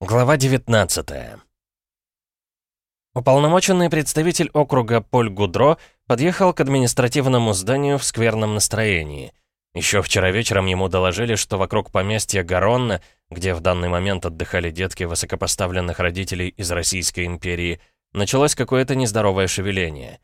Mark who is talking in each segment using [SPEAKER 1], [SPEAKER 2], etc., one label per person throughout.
[SPEAKER 1] Глава 19 Уполномоченный представитель округа Поль Гудро подъехал к административному зданию в скверном настроении. Еще вчера вечером ему доложили, что вокруг поместья Гаронна, где в данный момент отдыхали детки высокопоставленных родителей из Российской империи, началось какое-то нездоровое шевеление.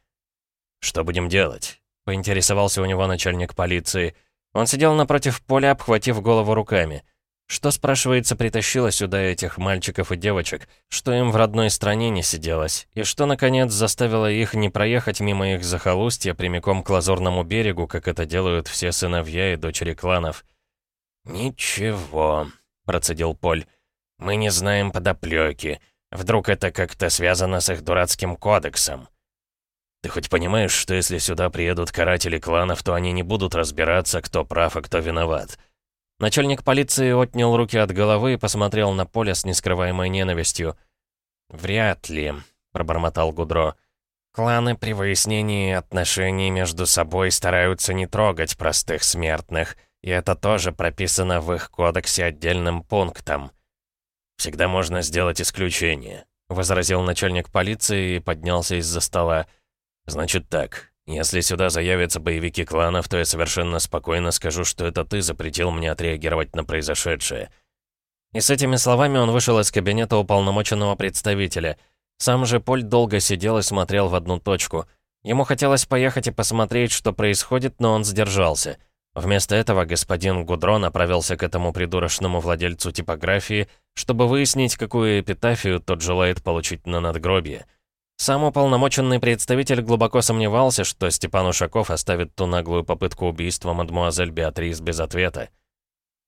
[SPEAKER 1] «Что будем делать?» — поинтересовался у него начальник полиции. Он сидел напротив поля, обхватив голову руками — что, спрашивается, притащило сюда этих мальчиков и девочек? Что им в родной стране не сиделось? И что, наконец, заставило их не проехать мимо их захолустья прямиком к Лазурному берегу, как это делают все сыновья и дочери кланов? «Ничего», — процедил Поль. «Мы не знаем подоплёки. Вдруг это как-то связано с их дурацким кодексом?» «Ты хоть понимаешь, что если сюда приедут каратели кланов, то они не будут разбираться, кто прав, а кто виноват?» Начальник полиции отнял руки от головы и посмотрел на поле с нескрываемой ненавистью. «Вряд ли», — пробормотал Гудро. «Кланы при выяснении отношений между собой стараются не трогать простых смертных, и это тоже прописано в их кодексе отдельным пунктом». «Всегда можно сделать исключение», — возразил начальник полиции и поднялся из-за стола. «Значит так, если сюда заявятся боевики кланов, то я совершенно спокойно скажу, что это ты запретил мне отреагировать на произошедшее». И с этими словами он вышел из кабинета уполномоченного представителя. Сам же Поль долго сидел и смотрел в одну точку. Ему хотелось поехать и посмотреть, что происходит, но он сдержался. Вместо этого господин Гудро направился к этому придурочному владельцу типографии, чтобы выяснить, какую эпитафию тот желает получить на надгробие. Сам уполномоченный представитель глубоко сомневался, что Степан Ушаков оставит ту наглую попытку убийства мадмуазель Беатрис без ответа.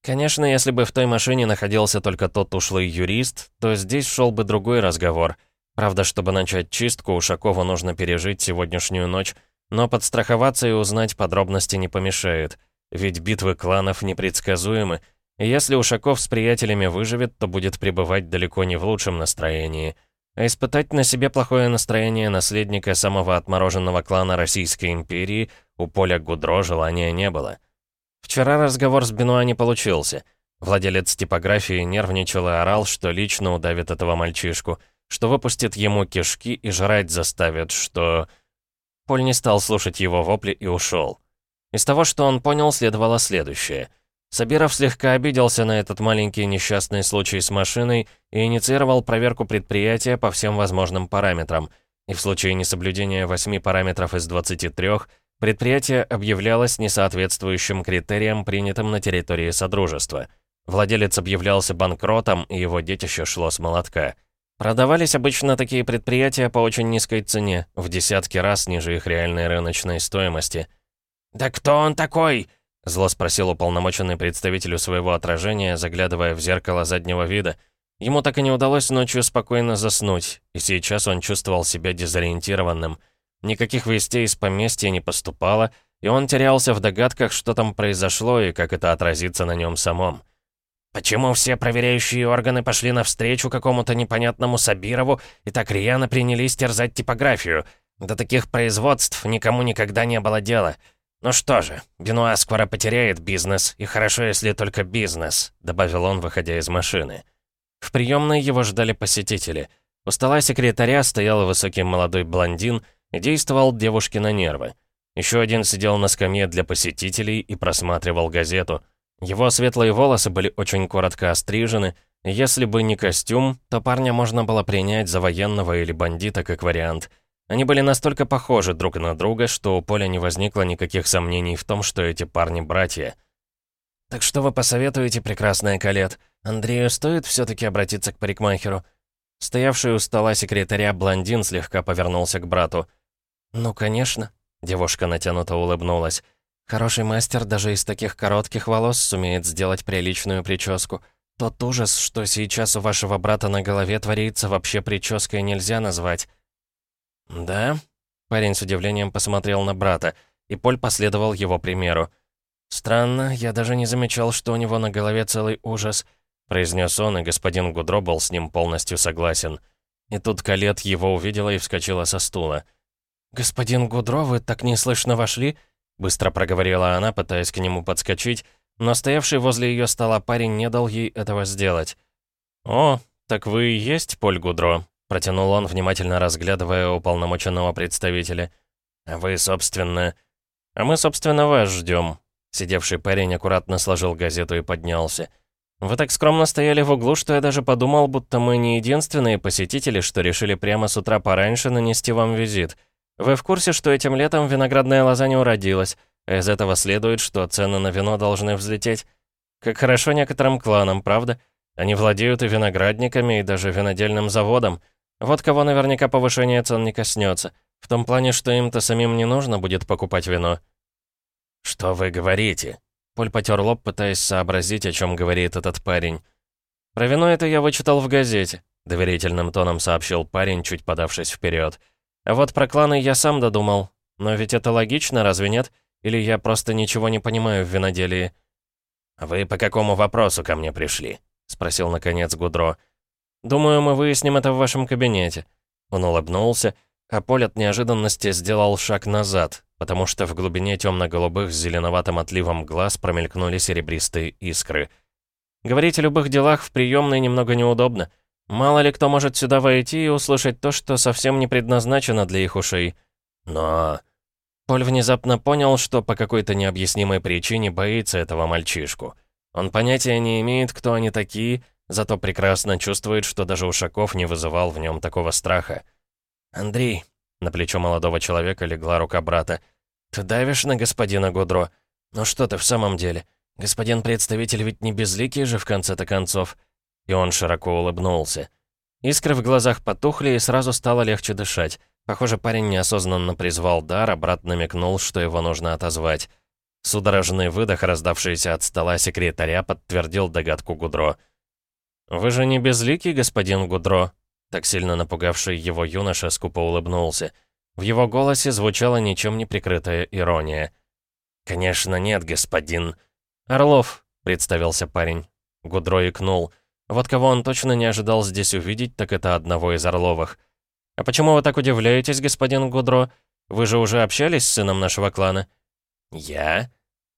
[SPEAKER 1] Конечно, если бы в той машине находился только тот ушлый юрист, то здесь шел бы другой разговор. Правда, чтобы начать чистку, Ушакову нужно пережить сегодняшнюю ночь, но подстраховаться и узнать подробности не помешает, ведь битвы кланов непредсказуемы, и если Ушаков с приятелями выживет, то будет пребывать далеко не в лучшем настроении — а испытать на себе плохое настроение наследника самого отмороженного клана Российской империи у Поля Гудро желания не было. Вчера разговор с Бенуа не получился. Владелец типографии нервничал и орал, что лично удавит этого мальчишку, что выпустит ему кишки и жрать заставит, что... Поль не стал слушать его вопли и ушел. Из того, что он понял, следовало следующее — Сабиров слегка обиделся на этот маленький несчастный случай с машиной и инициировал проверку предприятия по всем возможным параметрам. И в случае несоблюдения 8 параметров из 23, предприятие объявлялось несоответствующим критериям, принятым на территории Содружества. Владелец объявлялся банкротом, и его детище шло с молотка. Продавались обычно такие предприятия по очень низкой цене, в десятки раз ниже их реальной рыночной стоимости. «Да кто он такой?» Зло спросил уполномоченный представителю своего отражения, заглядывая в зеркало заднего вида. Ему так и не удалось ночью спокойно заснуть, и сейчас он чувствовал себя дезориентированным. Никаких вестей из поместья не поступало, и он терялся в догадках, что там произошло и как это отразится на нем самом. «Почему все проверяющие органы пошли навстречу какому-то непонятному Сабирову и так рьяно принялись терзать типографию? До таких производств никому никогда не было дела». «Ну что же, Бенуа скоро потеряет бизнес, и хорошо, если только бизнес», добавил он, выходя из машины. В приемной его ждали посетители. У стола секретаря стоял высокий молодой блондин и действовал девушке на нервы. Еще один сидел на скамье для посетителей и просматривал газету. Его светлые волосы были очень коротко острижены, и если бы не костюм, то парня можно было принять за военного или бандита как вариант — они были настолько похожи друг на друга, что у Поля не возникло никаких сомнений в том, что эти парни братья. «Так что вы посоветуете, прекрасная Калет? Андрею стоит все-таки обратиться к парикмахеру?» Стоявший у стола секретаря блондин слегка повернулся к брату. «Ну, конечно», — девушка натянуто улыбнулась. «Хороший мастер даже из таких коротких волос сумеет сделать приличную прическу. Тот ужас, что сейчас у вашего брата на голове творится, вообще прической нельзя назвать. «Да?» Парень с удивлением посмотрел на брата, и Поль последовал его примеру. «Странно, я даже не замечал, что у него на голове целый ужас», произнес он, и господин Гудро был с ним полностью согласен. И тут Калет его увидела и вскочила со стула. «Господин Гудро, вы так неслышно вошли?» Быстро проговорила она, пытаясь к нему подскочить, но стоявший возле ее стола парень не дал ей этого сделать. «О, так вы и есть Поль Гудро?» Протянул он, внимательно разглядывая уполномоченного представителя. «А вы, собственно...» «А мы, собственно, вас ждем. Сидевший парень аккуратно сложил газету и поднялся. «Вы так скромно стояли в углу, что я даже подумал, будто мы не единственные посетители, что решили прямо с утра пораньше нанести вам визит. Вы в курсе, что этим летом виноградная лоза не уродилась, из этого следует, что цены на вино должны взлететь? Как хорошо некоторым кланам, правда? Они владеют и виноградниками, и даже винодельным заводом. Вот кого наверняка повышение цен не коснется. В том плане, что им-то самим не нужно будет покупать вино». «Что вы говорите?» Поль потер лоб, пытаясь сообразить, о чем говорит этот парень. «Про вино это я вычитал в газете», — доверительным тоном сообщил парень, чуть подавшись вперед. «А вот про кланы я сам додумал. Но ведь это логично, разве нет? Или я просто ничего не понимаю в виноделии?» «Вы по какому вопросу ко мне пришли?» — спросил, наконец, Гудро. «Думаю, мы выясним это в вашем кабинете». Он улыбнулся, а Поль от неожиданности сделал шаг назад, потому что в глубине темно-голубых с зеленоватым отливом глаз промелькнули серебристые искры. Говорить о любых делах в приемной немного неудобно. Мало ли кто может сюда войти и услышать то, что совсем не предназначено для их ушей. Но... Поль внезапно понял, что по какой-то необъяснимой причине боится этого мальчишку. Он понятия не имеет, кто они такие, зато прекрасно чувствует, что даже Ушаков не вызывал в нем такого страха. «Андрей», на плечо молодого человека легла рука брата. «Ты давишь на господина Гудро? Ну что ты в самом деле? Господин представитель ведь не безликий же в конце-то концов». И он широко улыбнулся. Искры в глазах потухли, и сразу стало легче дышать. Похоже, парень неосознанно призвал дар, а брат намекнул, что его нужно отозвать. Судорожный выдох, раздавшийся от стола секретаря, подтвердил догадку Гудро. «Вы же не безликий, господин Гудро?» Так сильно напугавший его юноша скупо улыбнулся. В его голосе звучала ничем не прикрытая ирония. «Конечно нет, господин». «Орлов», — представился парень. Гудро икнул. Вот кого он точно не ожидал здесь увидеть, так это одного из Орловых. «А почему вы так удивляетесь, господин Гудро? Вы же уже общались с сыном нашего клана?» «Я?»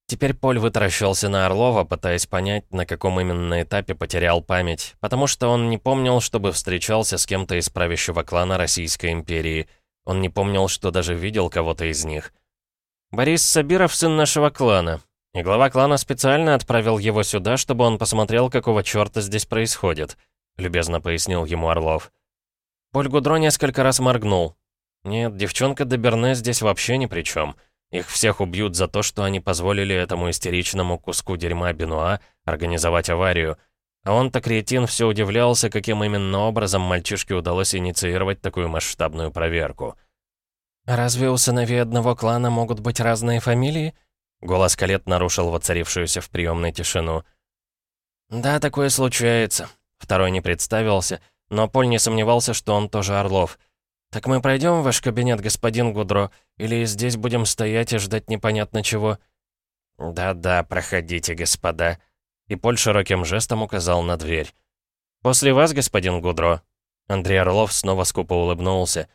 [SPEAKER 1] Теперь Поль вытаращился на Орлова, пытаясь понять, на каком именно этапе потерял память, потому что он не помнил, чтобы встречался с кем-то из правящего клана Российской империи. Он не помнил, что даже видел кого-то из них. «Борис Сабиров — сын нашего клана», и глава клана специально отправил его сюда, чтобы он посмотрел, какого черта здесь происходит», — любезно пояснил ему Орлов. Поль Гудро несколько раз моргнул. «Нет, девчонка Доберне здесь вообще ни при чем. Их всех убьют за то, что они позволили этому истеричному куску дерьма Бенуа организовать аварию. А он-то кретин все удивлялся, каким именно образом мальчишке удалось инициировать такую масштабную проверку. «Разве у сыновей одного клана могут быть разные фамилии?» Голос Калет нарушил воцарившуюся в приемной тишину. «Да, такое случается». Второй не представился, но Поль не сомневался, что он тоже Орлов. «Так мы пройдем в ваш кабинет, господин Гудро, или здесь будем стоять и ждать непонятно чего?» «Да-да, проходите, господа». И Поль широким жестом указал на дверь. «После вас, господин Гудро». Андрей Орлов снова скупо улыбнулся.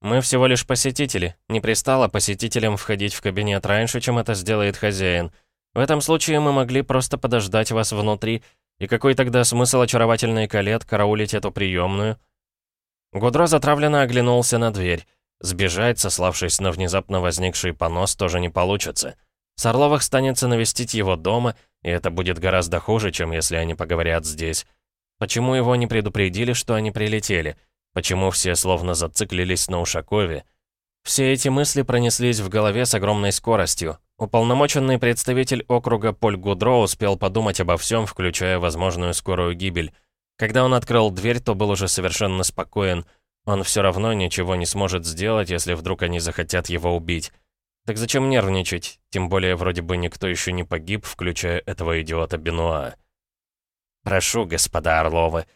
[SPEAKER 1] «Мы всего лишь посетители. Не пристало посетителям входить в кабинет раньше, чем это сделает хозяин. В этом случае мы могли просто подождать вас внутри. И какой тогда смысл очаровательной колет караулить эту приемную?» Гудро затравленно оглянулся на дверь. Сбежать, сославшись на внезапно возникший понос, тоже не получится. С Орловых станется навестить его дома, и это будет гораздо хуже, чем если они поговорят здесь. Почему его не предупредили, что они прилетели? Почему все словно зациклились на Ушакове? Все эти мысли пронеслись в голове с огромной скоростью. Уполномоченный представитель округа Поль Гудро успел подумать обо всем, включая возможную скорую гибель. Когда он открыл дверь, то был уже совершенно спокоен. Он все равно ничего не сможет сделать, если вдруг они захотят его убить. Так зачем нервничать? Тем более, вроде бы никто еще не погиб, включая этого идиота Бенуа. «Прошу, господа Орловы».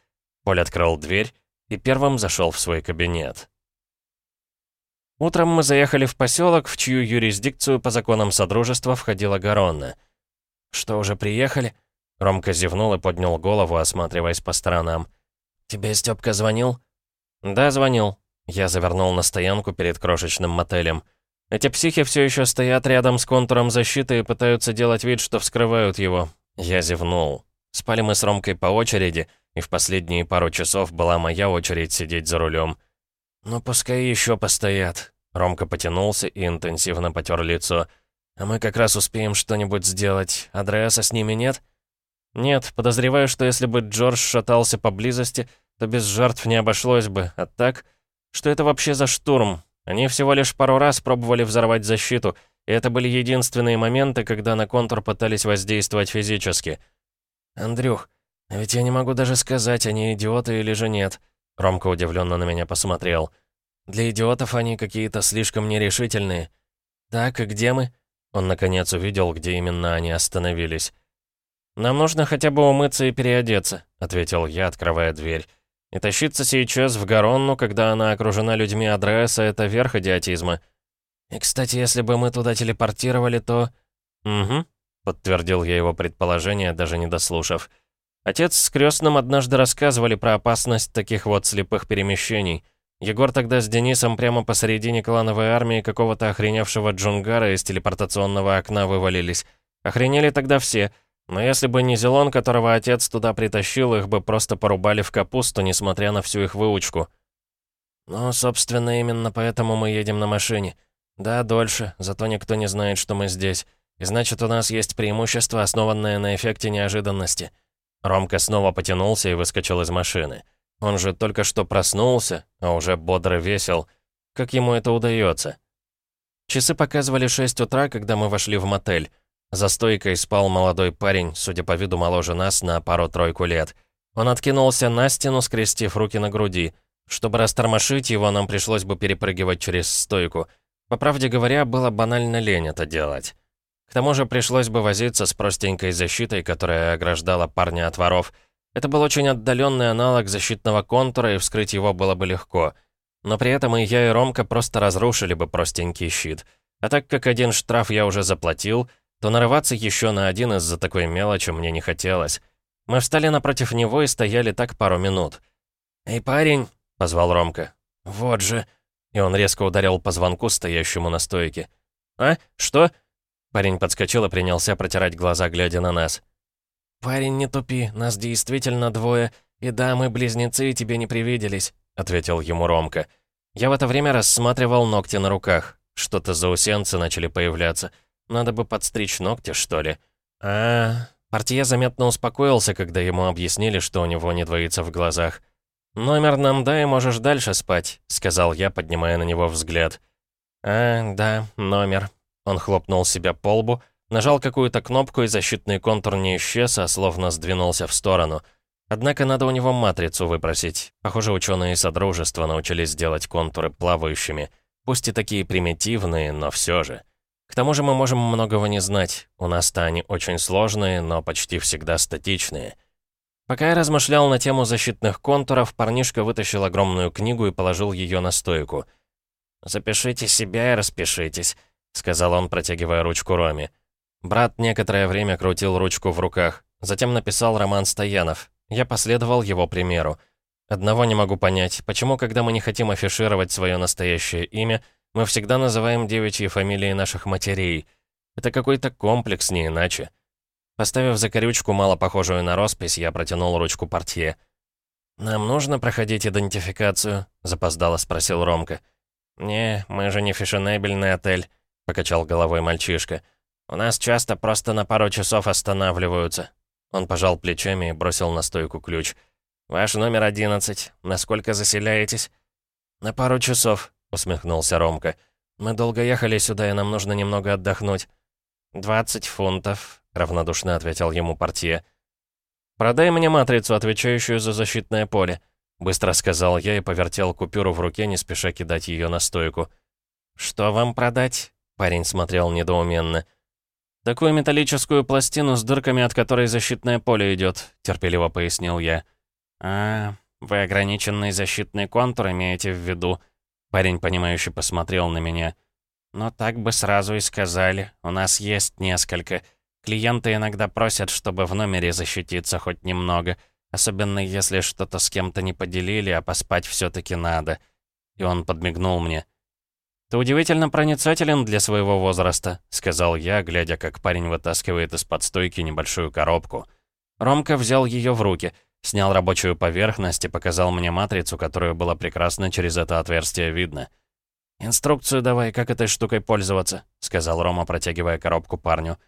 [SPEAKER 1] Поль открыл дверь и первым зашел в свой кабинет. Утром мы заехали в поселок, в чью юрисдикцию по законам Содружества входила Гаронна. «Что, уже приехали?» Ромка зевнул и поднял голову, осматриваясь по сторонам. «Тебе Стёпка звонил?» «Да, звонил». Я завернул на стоянку перед крошечным мотелем. Эти психи все еще стоят рядом с контуром защиты и пытаются делать вид, что вскрывают его. Я зевнул. Спали мы с Ромкой по очереди, и в последние пару часов была моя очередь сидеть за рулем. «Ну, пускай еще постоят». Ромка потянулся и интенсивно потер лицо. «А мы как раз успеем что-нибудь сделать. Адреаса с ними нет?» «Нет, подозреваю, что если бы Джордж шатался поблизости, то без жертв не обошлось бы. А так, что это вообще за штурм? Они всего лишь пару раз пробовали взорвать защиту, и это были единственные моменты, когда на контур пытались воздействовать физически. «Андрюх, а ведь я не могу даже сказать, они идиоты или же нет». Ромка удивленно на меня посмотрел. «Для идиотов они какие-то слишком нерешительные». «Так, и где мы?» Он, наконец, увидел, где именно они остановились. «Нам нужно хотя бы умыться и переодеться», — ответил я, открывая дверь. «И тащиться сейчас в Гаронну, когда она окружена людьми адреса, это верх идиотизма». «И, кстати, если бы мы туда телепортировали, то...» «Угу», — подтвердил я его предположение, даже не дослушав. Отец с крестным однажды рассказывали про опасность таких вот слепых перемещений. Егор тогда с Денисом прямо посередине клановой армии какого-то охреневшего джунгара из телепортационного окна вывалились. Охренели тогда все, но если бы не Зелон, которого отец туда притащил, их бы просто порубали в капусту, несмотря на всю их выучку. «Ну, собственно, именно поэтому мы едем на машине. Да, дольше, зато никто не знает, что мы здесь. И значит, у нас есть преимущество, основанное на эффекте неожиданности». Ромка снова потянулся и выскочил из машины. Он же только что проснулся, а уже бодро весел. Как ему это удается? Часы показывали 6 утра, когда мы вошли в мотель. За стойкой спал молодой парень, судя по виду моложе нас на пару-тройку лет. Он откинулся на стену, скрестив руки на груди. Чтобы растормошить его, нам пришлось бы перепрыгивать через стойку. По правде говоря, было банально лень это делать. К тому же пришлось бы возиться с простенькой защитой, которая ограждала парня от воров. Это был очень отдаленный аналог защитного контура, и вскрыть его было бы легко. Но при этом и я, и Ромка просто разрушили бы простенький щит. А так как один штраф я уже заплатил — то нарываться еще на один из-за такой мелочи мне не хотелось. Мы встали напротив него и стояли так пару минут. «Эй, парень!» — позвал Ромка. «Вот же!» И он резко ударил по звонку, стоящему на стойке. «А? Что?» Парень подскочил и принялся протирать глаза, глядя на нас. «Парень, не тупи, нас действительно двое, и да, мы близнецы и тебе не привиделись», — ответил ему Ромка. Я в это время рассматривал ногти на руках. Что-то заусенцы начали появляться. Надо бы подстричь ногти, что ли. А, Портье заметно успокоился, когда ему объяснили, что у него не двоится в глазах. «Номер нам дай, можешь дальше спать», — сказал я, поднимая на него взгляд. «А, да, номер». Он хлопнул себя по лбу, нажал какую-то кнопку, и защитный контур не исчез, а словно сдвинулся в сторону. Однако надо у него матрицу выпросить. Похоже, ученые Содружества научились делать контуры плавающими. Пусть и такие примитивные, но все же. К тому же мы можем многого не знать. У нас-то они очень сложные, но почти всегда статичные. Пока я размышлял на тему защитных контуров, парнишка вытащил огромную книгу и положил ее на стойку. «Запишите себя и распишитесь», — сказал он, протягивая ручку Роме. Брат некоторое время крутил ручку в руках, затем написал Роман Стоянов. Я последовал его примеру. Одного не могу понять, почему, когда мы не хотим афишировать свое настоящее имя, мы всегда называем девичьи фамилии наших матерей. Это какой-то комплекс, не иначе. Поставив закорючку, мало похожую на роспись, я протянул ручку портье. «Нам нужно проходить идентификацию?» — запоздало спросил Ромка. «Не, мы же не фешенебельный отель», — покачал головой мальчишка. «У нас часто просто на пару часов останавливаются». Он пожал плечами и бросил на стойку ключ. «Ваш номер одиннадцать. Насколько заселяетесь?» «На пару часов», усмехнулся Ромка. «Мы долго ехали сюда, и нам нужно немного отдохнуть». «Двадцать фунтов», — равнодушно ответил ему портье. «Продай мне матрицу, отвечающую за защитное поле», — быстро сказал я и повертел купюру в руке, не спеша кидать ее на стойку. «Что вам продать?» — парень смотрел недоуменно. «Такую металлическую пластину с дырками, от которой защитное поле идет», — терпеливо пояснил я. «А, вы ограниченный защитный контур имеете в виду?» Парень, понимающе посмотрел на меня. «Но так бы сразу и сказали. У нас есть несколько. Клиенты иногда просят, чтобы в номере защититься хоть немного. Особенно если что-то с кем-то не поделили, а поспать все таки надо». И он подмигнул мне. «Ты удивительно проницателен для своего возраста», — сказал я, глядя, как парень вытаскивает из-под стойки небольшую коробку. Ромка взял ее в руки. Снял рабочую поверхность и показал мне матрицу, которую было прекрасно через это отверстие видно. «Инструкцию давай, как этой штукой пользоваться», — сказал Рома, протягивая коробку парню.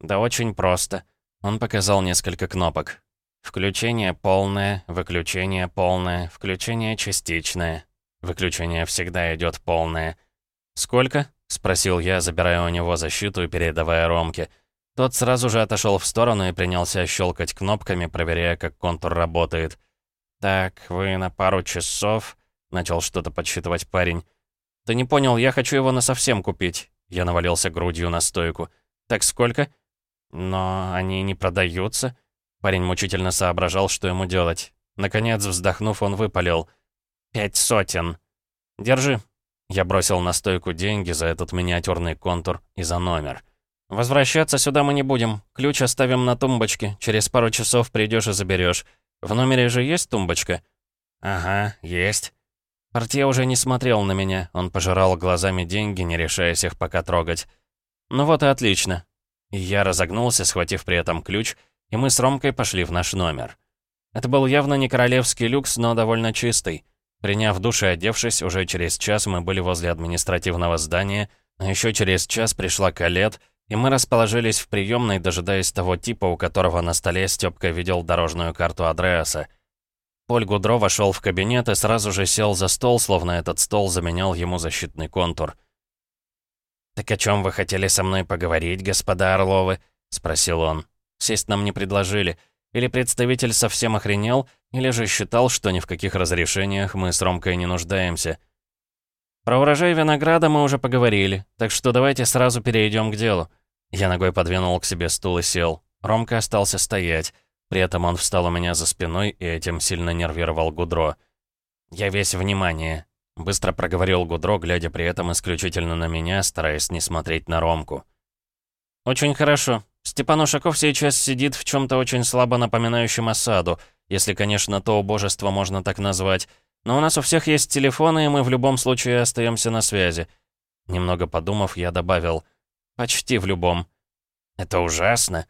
[SPEAKER 1] «Да очень просто». Он показал несколько кнопок. Включение полное, выключение полное, включение частичное. Выключение всегда идет полное. «Сколько?» — спросил я, забирая у него защиту и передавая Ромке. Тот сразу же отошел в сторону и принялся щелкать кнопками, проверяя, как контур работает. «Так, вы на пару часов...» — начал что-то подсчитывать парень. «Ты не понял, я хочу его на совсем купить». Я навалился грудью на стойку. «Так сколько?» «Но они не продаются». Парень мучительно соображал, что ему делать. Наконец, вздохнув, он выпалил. «Пять сотен». «Держи». Я бросил на стойку деньги за этот миниатюрный контур и за номер. «Возвращаться сюда мы не будем. Ключ оставим на тумбочке. Через пару часов придешь и заберешь. В номере же есть тумбочка?» «Ага, есть». Портье уже не смотрел на меня. Он пожирал глазами деньги, не решаясь их пока трогать. «Ну вот и отлично». И я разогнулся, схватив при этом ключ, и мы с Ромкой пошли в наш номер. Это был явно не королевский люкс, но довольно чистый. Приняв душ и одевшись, уже через час мы были возле административного здания, а еще через час пришла Калет, и мы расположились в приемной, дожидаясь того типа, у которого на столе Стёпка видел дорожную карту Адреаса. Поль Гудро вошел в кабинет и сразу же сел за стол, словно этот стол заменял ему защитный контур. «Так о чем вы хотели со мной поговорить, господа Орловы?» — спросил он. Сесть нам не предложили. Или представитель совсем охренел, или же считал, что ни в каких разрешениях мы с Ромкой не нуждаемся. Про урожай винограда мы уже поговорили, так что давайте сразу перейдем к делу. Я ногой подвинул к себе стул и сел. Ромка остался стоять. При этом он встал у меня за спиной и этим сильно нервировал Гудро. «Я весь внимание», — быстро проговорил Гудро, глядя при этом исключительно на меня, стараясь не смотреть на Ромку. «Очень хорошо. Степан Ушаков сейчас сидит в чем-то очень слабо напоминающем осаду, если, конечно, то убожество можно так назвать. Но у нас у всех есть телефоны, и мы в любом случае остаемся на связи. Немного подумав, я добавил «почти в любом». «Это ужасно».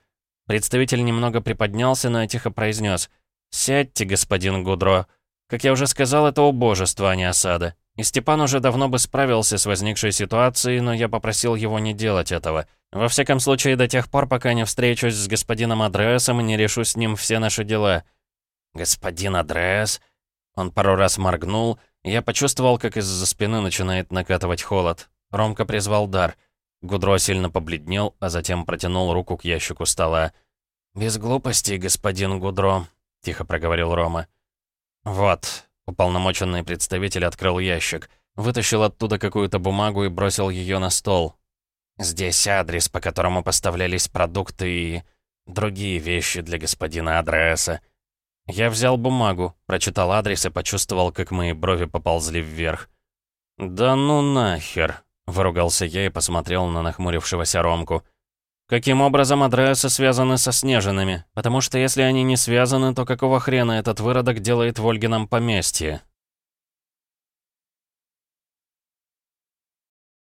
[SPEAKER 1] Представитель немного приподнялся, но тихо произнес «Сядьте, господин Гудро. Как я уже сказал, это убожество, а не осада. И Степан уже давно бы справился с возникшей ситуацией, но я попросил его не делать этого». Во всяком случае, до тех пор, пока не встречусь с господином Адреасом и не решу с ним все наши дела. Господин Адреас? Он пару раз моргнул, и я почувствовал, как из-за спины начинает накатывать холод. Ромка призвал дар. Гудро сильно побледнел, а затем протянул руку к ящику стола. «Без глупостей, господин Гудро», — тихо проговорил Рома. «Вот», — уполномоченный представитель открыл ящик, вытащил оттуда какую-то бумагу и бросил ее на стол. Здесь адрес, по которому поставлялись продукты и другие вещи для господина адреса. Я взял бумагу, прочитал адрес и почувствовал, как мои брови поползли вверх. «Да ну нахер!» — выругался я и посмотрел на нахмурившегося Ромку. «Каким образом адресы связаны со Снежинами? Потому что если они не связаны, то какого хрена этот выродок делает в Ольгином поместье?